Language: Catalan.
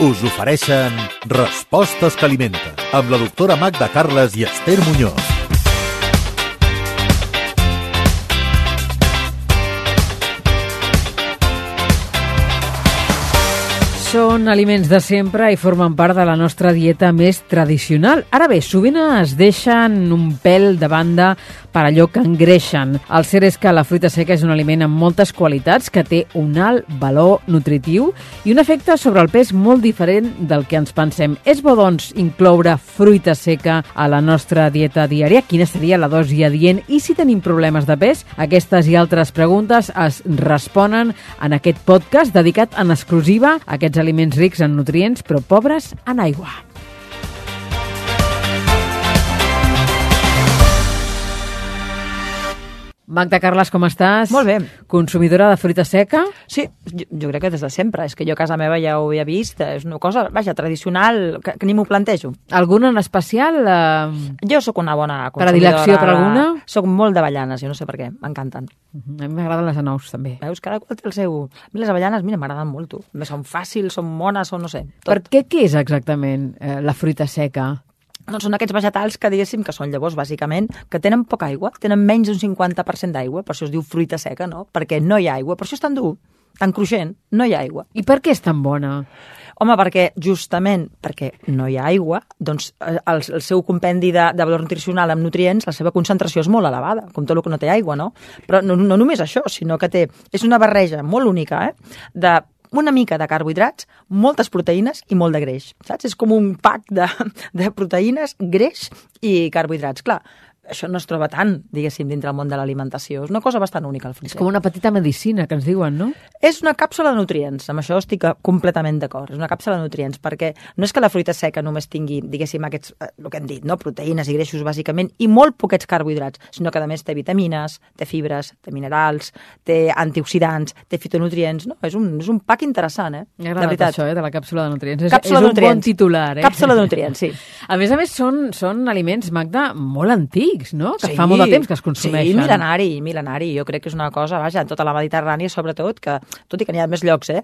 us ofereixen Respostes que alimenten amb la doctora Magda Carles i Esther Muñoz. Són aliments de sempre i formen part de la nostra dieta més tradicional. Ara bé, sovint es deixen un pèl de banda per allò que engreixen. El cert és que la fruita seca és un aliment amb moltes qualitats que té un alt valor nutritiu i un efecte sobre el pes molt diferent del que ens pensem. És bo, doncs, incloure fruita seca a la nostra dieta diària? Quina seria la dosi adient? I si tenim problemes de pes? Aquestes i altres preguntes es responen en aquest podcast dedicat en exclusiva a aquests aliments rics en nutrients però pobres en aigua. Magda Carles, com estàs? Molt bé. Consumidora de fruita seca? Sí, jo, jo crec que des de sempre. És que jo a casa meva ja ho havia vist. És una cosa, vaja, tradicional, que, que ni m'ho plantejo. Alguna en especial? Eh... Jo sóc una bona consumidora. Predilecció per alguna? Soc molt d'avellanes, jo no sé per què, m'encanten. Uh -huh. A mi m'agraden les anous, també. Veus, cada qual té el seu... A mi les avellanes, mira, m'agraden molt, tu. Són fàcils, són mones, són no sé. Tot. Per què què és exactament eh, la fruita seca? Doncs són aquests vegetals que diguéssim que són llavors, bàsicament, que tenen poca aigua, tenen menys d'un 50% d'aigua, per això es diu fruita seca, no? Perquè no hi ha aigua, per això és tan dur, tan cruixent, no hi ha aigua. I per què és tan bona? Home, perquè justament perquè no hi ha aigua, doncs el, el seu compendi de, de valor nutricional amb nutrients, la seva concentració és molt elevada, com tot el que no té aigua, no? Però no, no només això, sinó que té, és una barreja molt única, eh? de una mica de carbohidrats, moltes proteïnes i molt de greix, saps? És com un pack de, de proteïnes, greix i carbohidrats. Clar, això no es troba tant, diguéssim, dintre el món de l'alimentació. És una cosa bastant única, el fruit És com una petita medicina, que ens diuen, no? És una càpsula de nutrients, amb això estic completament d'acord. És una càpsula de nutrients, perquè no és que la fruita seca només tingui, diguéssim, aquests, eh, el que hem dit, no? proteïnes i greixos, bàsicament, i molt poquets carbohidrats, sinó que, a més, té vitamines, té fibres, té minerals, té antioxidants, té fitonutrients, no? És un, és un pack interessant, eh? M'ha agradat això, eh, de la càpsula de nutrients. És, Càpsula és un bon nutrients. titular, eh? Càpsula de nutrients, sí. A més a més, són, són aliments, Magda, molt antics, no? Que fa molt de temps que es consumeixen. Sí, mil·lenari, mil·lenari. Jo crec que és una cosa, vaja, en tota la Mediterrània, sobretot, que tot i que n'hi ha més llocs, eh?